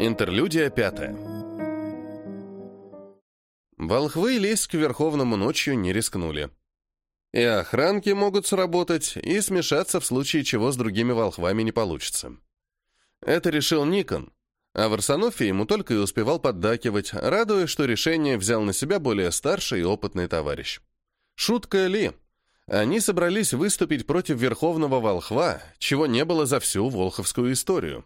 Интерлюдия пятая. Волхвы лезть к Верховному ночью не рискнули. И охранки могут сработать, и смешаться в случае чего с другими волхвами не получится. Это решил Никон, а Варсонофий ему только и успевал поддакивать, радуясь, что решение взял на себя более старший и опытный товарищ. Шутка ли? Они собрались выступить против Верховного Волхва, чего не было за всю волховскую историю.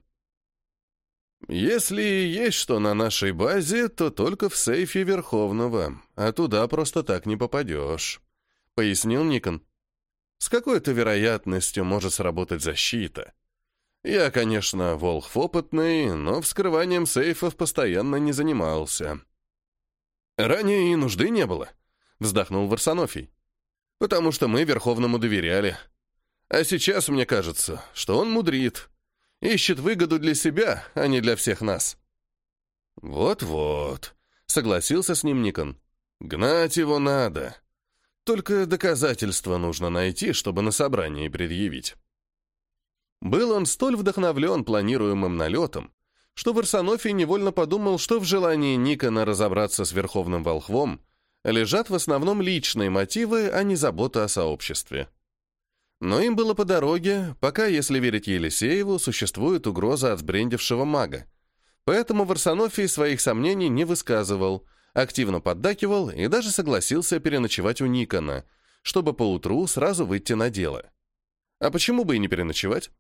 «Если есть что на нашей базе, то только в сейфе Верховного, а туда просто так не попадешь», — пояснил Никон. «С какой-то вероятностью может сработать защита. Я, конечно, волхв опытный, но вскрыванием сейфов постоянно не занимался». «Ранее и нужды не было», — вздохнул Варсонофий потому что мы Верховному доверяли. А сейчас мне кажется, что он мудрит, ищет выгоду для себя, а не для всех нас». «Вот-вот», — согласился с ним Никон. «Гнать его надо. Только доказательства нужно найти, чтобы на собрании предъявить». Был он столь вдохновлен планируемым налетом, что Варсонофий невольно подумал, что в желании Никона разобраться с Верховным Волхвом лежат в основном личные мотивы, а не забота о сообществе. Но им было по дороге, пока, если верить Елисееву, существует угроза от сбрендившего мага. Поэтому Варсонофий своих сомнений не высказывал, активно поддакивал и даже согласился переночевать у Никона, чтобы поутру сразу выйти на дело. А почему бы и не переночевать?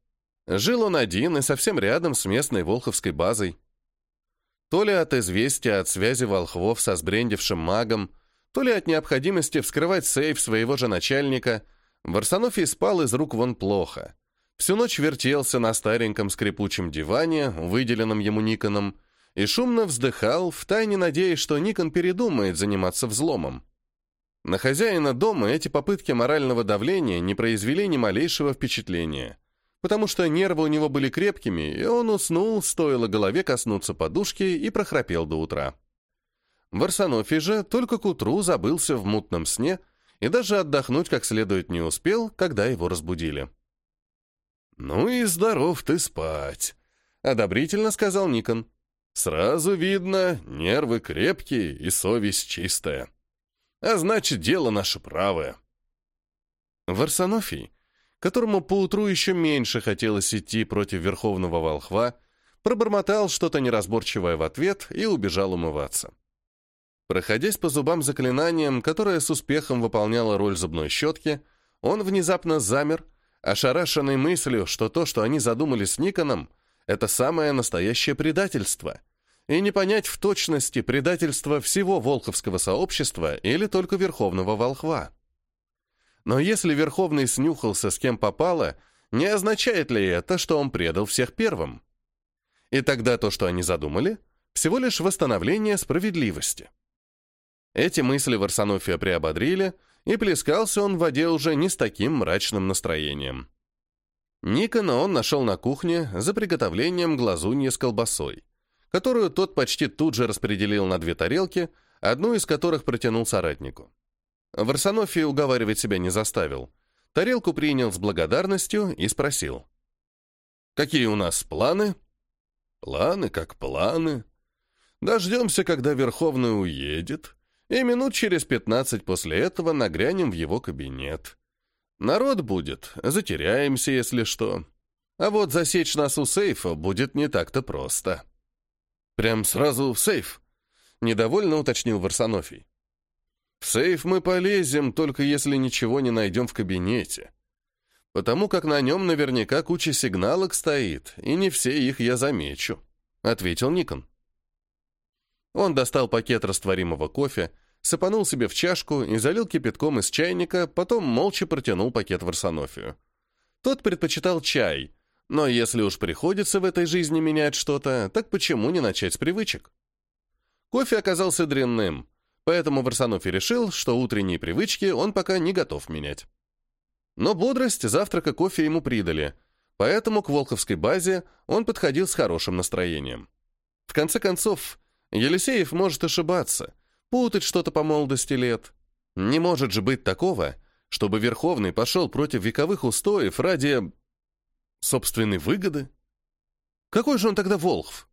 Жил он один и совсем рядом с местной волховской базой. То ли от известия от связи волхвов со сбрендившим магом, то ли от необходимости вскрывать сейф своего же начальника, Варсонофий спал из рук вон плохо. Всю ночь вертелся на стареньком скрипучем диване, выделенном ему Никоном, и шумно вздыхал, втайне надеясь, что Никон передумает заниматься взломом. На хозяина дома эти попытки морального давления не произвели ни малейшего впечатления, потому что нервы у него были крепкими, и он уснул, стоило голове коснуться подушки и прохрапел до утра. Варсонофий же только к утру забылся в мутном сне и даже отдохнуть как следует не успел, когда его разбудили. «Ну и здоров ты спать», — одобрительно сказал Никон. «Сразу видно, нервы крепкие и совесть чистая. А значит, дело наше правое». Варсонофий, которому поутру еще меньше хотелось идти против Верховного Волхва, пробормотал что-то неразборчивое в ответ и убежал умываться. Проходясь по зубам заклинанием, которое с успехом выполняло роль зубной щетки, он внезапно замер, ошарашенный мыслью, что то, что они задумали с Никоном, это самое настоящее предательство. И не понять в точности предательство всего волховского сообщества или только Верховного Волхва. Но если Верховный снюхался с кем попало, не означает ли это, что он предал всех первым? И тогда то, что они задумали, всего лишь восстановление справедливости. Эти мысли Варсонофия приободрили, и плескался он в воде уже не с таким мрачным настроением. Никона он нашел на кухне за приготовлением глазуньи с колбасой, которую тот почти тут же распределил на две тарелки, одну из которых протянул соратнику. Варсонофий уговаривать себя не заставил. Тарелку принял с благодарностью и спросил. «Какие у нас планы?» «Планы как планы. Дождемся, когда Верховный уедет, и минут через пятнадцать после этого нагрянем в его кабинет. Народ будет, затеряемся, если что. А вот засечь нас у сейфа будет не так-то просто. Прям сразу в сейф, недовольно уточнил Варсонофий. В сейф мы полезем, только если ничего не найдем в кабинете. Потому как на нем наверняка куча сигналок стоит, и не все их я замечу, ответил Никон. Он достал пакет растворимого кофе, сыпанул себе в чашку и залил кипятком из чайника, потом молча протянул пакет в Арсенофию. Тот предпочитал чай, но если уж приходится в этой жизни менять что-то, так почему не начать с привычек? Кофе оказался дрянным, поэтому Варсонофий решил, что утренние привычки он пока не готов менять. Но бодрость завтрака кофе ему придали, поэтому к Волховской базе он подходил с хорошим настроением. В конце концов, Елисеев может ошибаться, путать что-то по молодости лет. Не может же быть такого, чтобы Верховный пошел против вековых устоев ради... собственной выгоды? Какой же он тогда Волхв?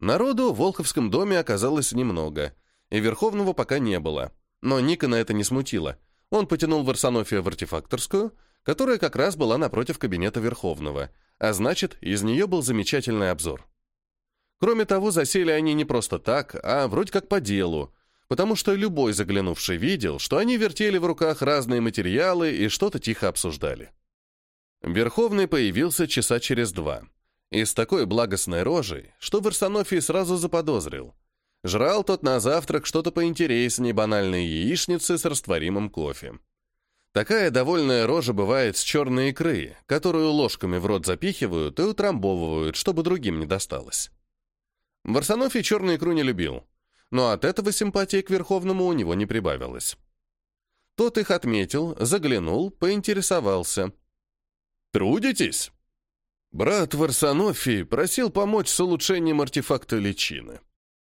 Народу в Волховском доме оказалось немного, и Верховного пока не было. Но Никона это не смутило. Он потянул Варсонофия в артефакторскую, которая как раз была напротив кабинета Верховного, а значит, из нее был замечательный обзор. Кроме того, засели они не просто так, а вроде как по делу, потому что любой заглянувший видел, что они вертели в руках разные материалы и что-то тихо обсуждали. Верховный появился часа через два. И с такой благостной рожей, что Варсонофий сразу заподозрил. Жрал тот на завтрак что-то поинтереснее банальной яичницы с растворимым кофе. Такая довольная рожа бывает с черной икры, которую ложками в рот запихивают и утрамбовывают, чтобы другим не досталось. Варсонофий черную икру не любил, но от этого симпатии к Верховному у него не прибавилось. Тот их отметил, заглянул, поинтересовался. «Трудитесь?» Брат Варсонофий просил помочь с улучшением артефакта личины.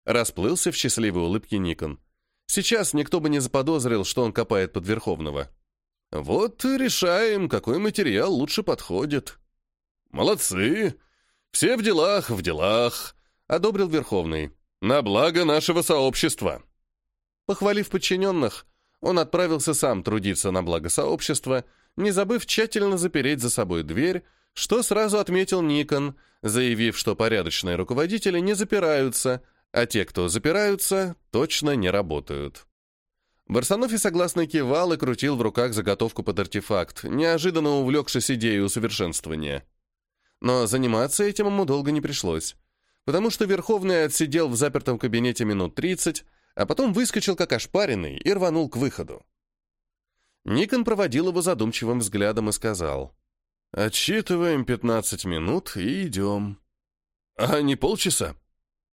Расплылся в счастливой улыбке Никон. Сейчас никто бы не заподозрил, что он копает под Верховного. Вот решаем, какой материал лучше подходит. Молодцы! Все в делах, в делах, одобрил Верховный. На благо нашего сообщества. Похвалив подчиненных, он отправился сам трудиться на благо сообщества, не забыв тщательно запереть за собой дверь, что сразу отметил Никон, заявив, что порядочные руководители не запираются, а те, кто запираются, точно не работают. Барсанофи согласно кивал и крутил в руках заготовку под артефакт, неожиданно увлекшись идеей усовершенствования. Но заниматься этим ему долго не пришлось, потому что Верховный отсидел в запертом кабинете минут 30, а потом выскочил как ошпаренный и рванул к выходу. Никон проводил его задумчивым взглядом и сказал, «Отсчитываем 15 минут и идем». «А не полчаса?»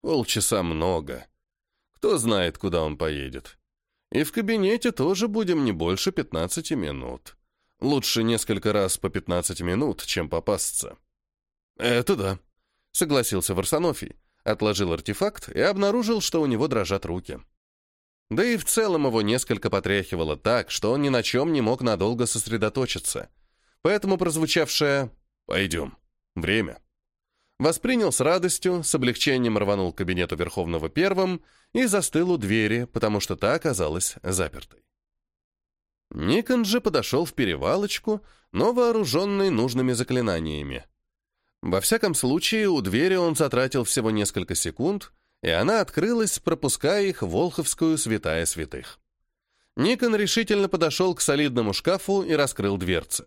«Полчаса много. Кто знает, куда он поедет». И в кабинете тоже будем не больше 15 минут. Лучше несколько раз по 15 минут, чем попасться. Это да, согласился Варсонофий, отложил артефакт и обнаружил, что у него дрожат руки. Да и в целом его несколько потряхивало так, что он ни на чем не мог надолго сосредоточиться. Поэтому прозвучавшее «Пойдем. Время» воспринял с радостью, с облегчением рванул к кабинету Верховного первым и застыл у двери, потому что та оказалась запертой. Никон же подошел в перевалочку, но вооруженный нужными заклинаниями. Во всяком случае, у двери он затратил всего несколько секунд, и она открылась, пропуская их в Волховскую святая святых. Никон решительно подошел к солидному шкафу и раскрыл дверцы.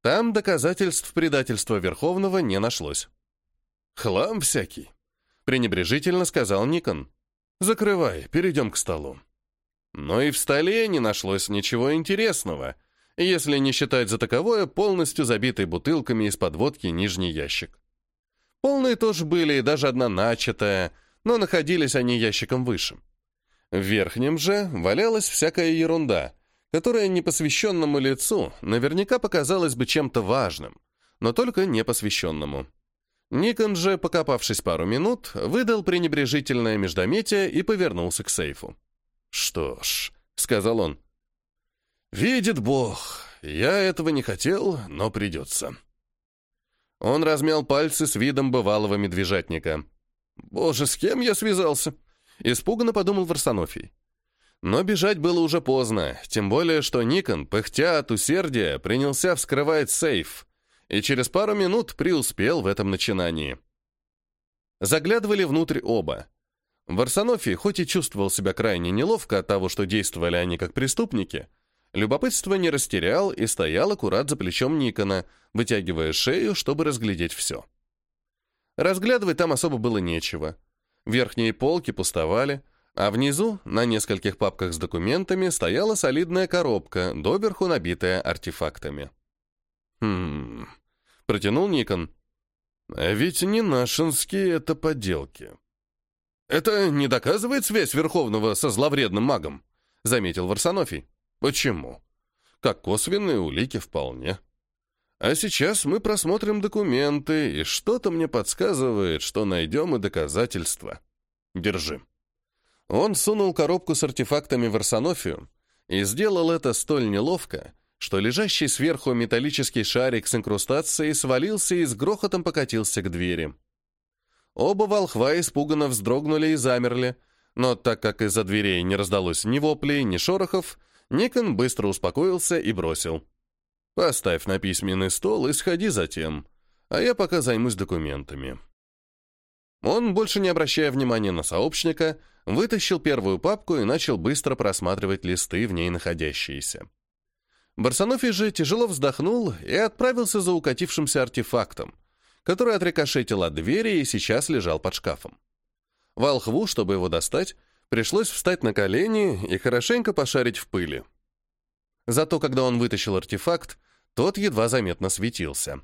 Там доказательств предательства Верховного не нашлось. «Хлам всякий», — пренебрежительно сказал Никон. «Закрывай, перейдем к столу». Но и в столе не нашлось ничего интересного, если не считать за таковое полностью забитый бутылками из-под водки нижний ящик. Полные тоже были, и даже одна начатая, но находились они ящиком выше. В верхнем же валялась всякая ерунда, которая непосвященному лицу наверняка показалась бы чем-то важным, но только непосвященному. Никон же, покопавшись пару минут, выдал пренебрежительное междометие и повернулся к сейфу. «Что ж», — сказал он, — «видит Бог, я этого не хотел, но придется». Он размял пальцы с видом бывалого медвежатника. «Боже, с кем я связался?» — испуганно подумал Варсонофий. Но бежать было уже поздно, тем более, что Никон, пыхтя от усердия, принялся вскрывать сейф — и через пару минут преуспел в этом начинании. Заглядывали внутрь оба. Варсонофий, хоть и чувствовал себя крайне неловко от того, что действовали они как преступники, любопытство не растерял и стоял аккурат за плечом Никона, вытягивая шею, чтобы разглядеть все. Разглядывать там особо было нечего. Верхние полки пустовали, а внизу, на нескольких папках с документами, стояла солидная коробка, доверху набитая артефактами. Хм, Протянул Никон. А ведь не нашинские это подделки. Это не доказывает связь Верховного со зловредным магом, заметил Варсонофий. Почему? Как косвенные улики вполне. А сейчас мы просмотрим документы, и что-то мне подсказывает, что найдем и доказательства. Держи. Он сунул коробку с артефактами в Арсенофию и сделал это столь неловко, что лежащий сверху металлический шарик с инкрустацией свалился и с грохотом покатился к двери. Оба волхва испуганно вздрогнули и замерли, но так как из-за дверей не раздалось ни воплей, ни шорохов, Никон быстро успокоился и бросил. «Поставь на письменный стол и сходи затем, а я пока займусь документами». Он, больше не обращая внимания на сообщника, вытащил первую папку и начал быстро просматривать листы, в ней находящиеся. Барсонофий же тяжело вздохнул и отправился за укатившимся артефактом, который отрикошетил от двери и сейчас лежал под шкафом. Волхву, чтобы его достать, пришлось встать на колени и хорошенько пошарить в пыли. Зато когда он вытащил артефакт, тот едва заметно светился.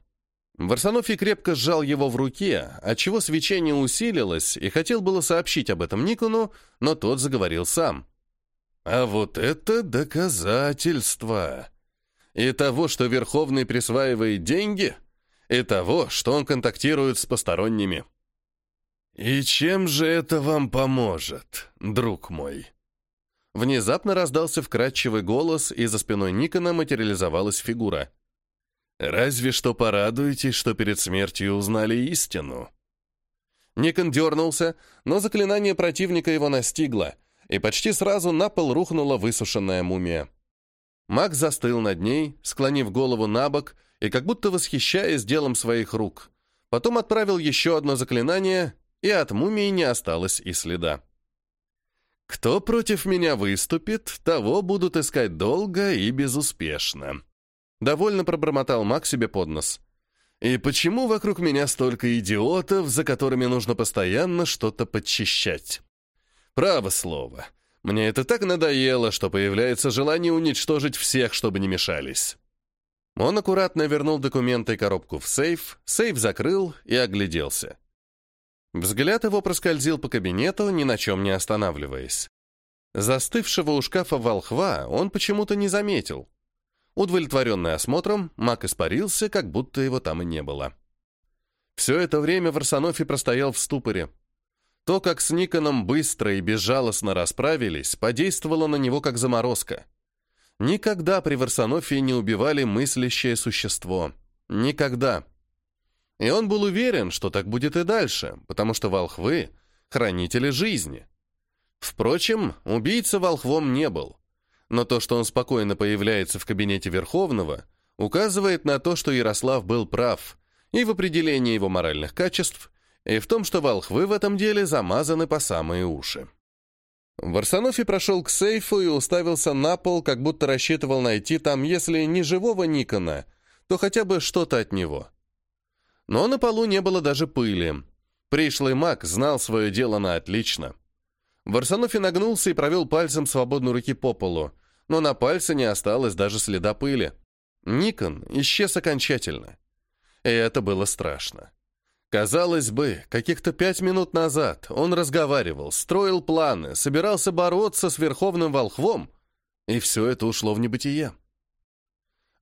Варсонофий крепко сжал его в руке, отчего свечение усилилось, и хотел было сообщить об этом Никону, но тот заговорил сам. «А вот это доказательство! И того, что Верховный присваивает деньги, и того, что он контактирует с посторонними». «И чем же это вам поможет, друг мой?» Внезапно раздался вкрадчивый голос, и за спиной Никона материализовалась фигура. «Разве что порадуйтесь, что перед смертью узнали истину». Никон дернулся, но заклинание противника его настигло, и почти сразу на пол рухнула высушенная мумия. Маг застыл над ней, склонив голову на бок и как будто восхищаясь делом своих рук. Потом отправил еще одно заклинание, и от мумии не осталось и следа. «Кто против меня выступит, того будут искать долго и безуспешно», Довольно пробормотал Мак себе под нос. И почему вокруг меня столько идиотов, за которыми нужно постоянно что-то подчищать? Право слово. Мне это так надоело, что появляется желание уничтожить всех, чтобы не мешались. Он аккуратно вернул документы и коробку в сейф, сейф закрыл и огляделся. Взгляд его проскользил по кабинету, ни на чем не останавливаясь. Застывшего у шкафа волхва он почему-то не заметил. Удовлетворенный осмотром, маг испарился, как будто его там и не было. Все это время Варсонофи простоял в ступоре. То, как с Никоном быстро и безжалостно расправились, подействовало на него как заморозка. Никогда при Варсонофии не убивали мыслящее существо. Никогда. И он был уверен, что так будет и дальше, потому что волхвы — хранители жизни. Впрочем, убийца волхвом не был но то, что он спокойно появляется в кабинете Верховного, указывает на то, что Ярослав был прав и в определении его моральных качеств, и в том, что волхвы в этом деле замазаны по самые уши. Варсонофи прошел к сейфу и уставился на пол, как будто рассчитывал найти там, если не живого Никона, то хотя бы что-то от него. Но на полу не было даже пыли. Пришлый маг знал свое дело на отлично. Варсонофи нагнулся и провел пальцем свободной руки по полу, но на пальце не осталось даже следа пыли. Никон исчез окончательно. И это было страшно. Казалось бы, каких-то пять минут назад он разговаривал, строил планы, собирался бороться с Верховным Волхвом, и все это ушло в небытие.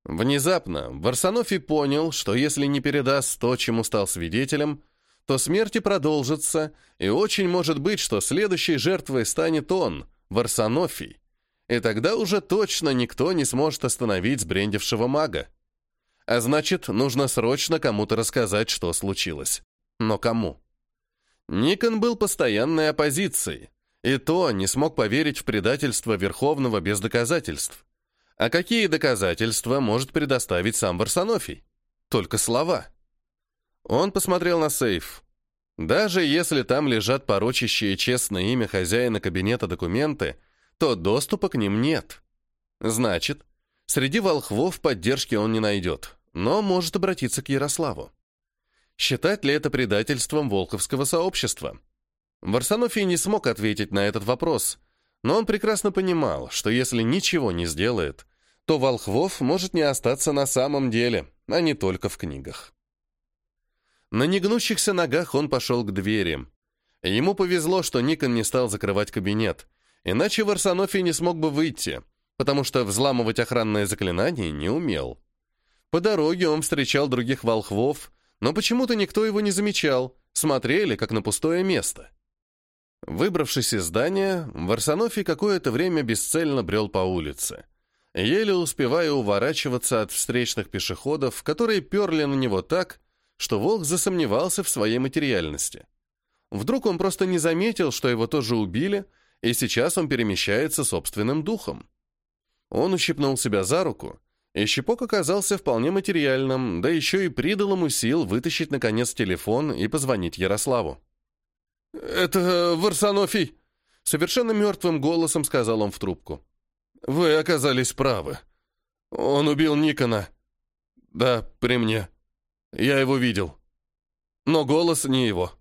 Внезапно Варсонофи понял, что если не передаст то, чему стал свидетелем, то смерти продолжится, и очень может быть, что следующей жертвой станет он, Варсонофий. И тогда уже точно никто не сможет остановить сбрендившего мага. А значит, нужно срочно кому-то рассказать, что случилось. Но кому? Никон был постоянной оппозицией, и то не смог поверить в предательство Верховного без доказательств. А какие доказательства может предоставить сам Варсонофий? Только слова. Он посмотрел на сейф. Даже если там лежат порочащие честное имя хозяина кабинета документы, то доступа к ним нет. Значит, среди волхвов поддержки он не найдет, но может обратиться к Ярославу. Считать ли это предательством волховского сообщества? Варсонофий не смог ответить на этот вопрос, но он прекрасно понимал, что если ничего не сделает, то волхвов может не остаться на самом деле, а не только в книгах. На негнущихся ногах он пошел к двери. Ему повезло, что Никон не стал закрывать кабинет, иначе Варсонофий не смог бы выйти, потому что взламывать охранное заклинание не умел. По дороге он встречал других волхвов, но почему-то никто его не замечал, смотрели, как на пустое место. Выбравшись из здания, Варсонофий какое-то время бесцельно брел по улице, еле успевая уворачиваться от встречных пешеходов, которые перли на него так, что волк засомневался в своей материальности. Вдруг он просто не заметил, что его тоже убили, и сейчас он перемещается собственным духом. Он ущипнул себя за руку, и щипок оказался вполне материальным, да еще и придал ему сил вытащить, наконец, телефон и позвонить Ярославу. «Это Варсонофий!» Совершенно мертвым голосом сказал он в трубку. «Вы оказались правы. Он убил Никона. Да, при мне. Я его видел. Но голос не его».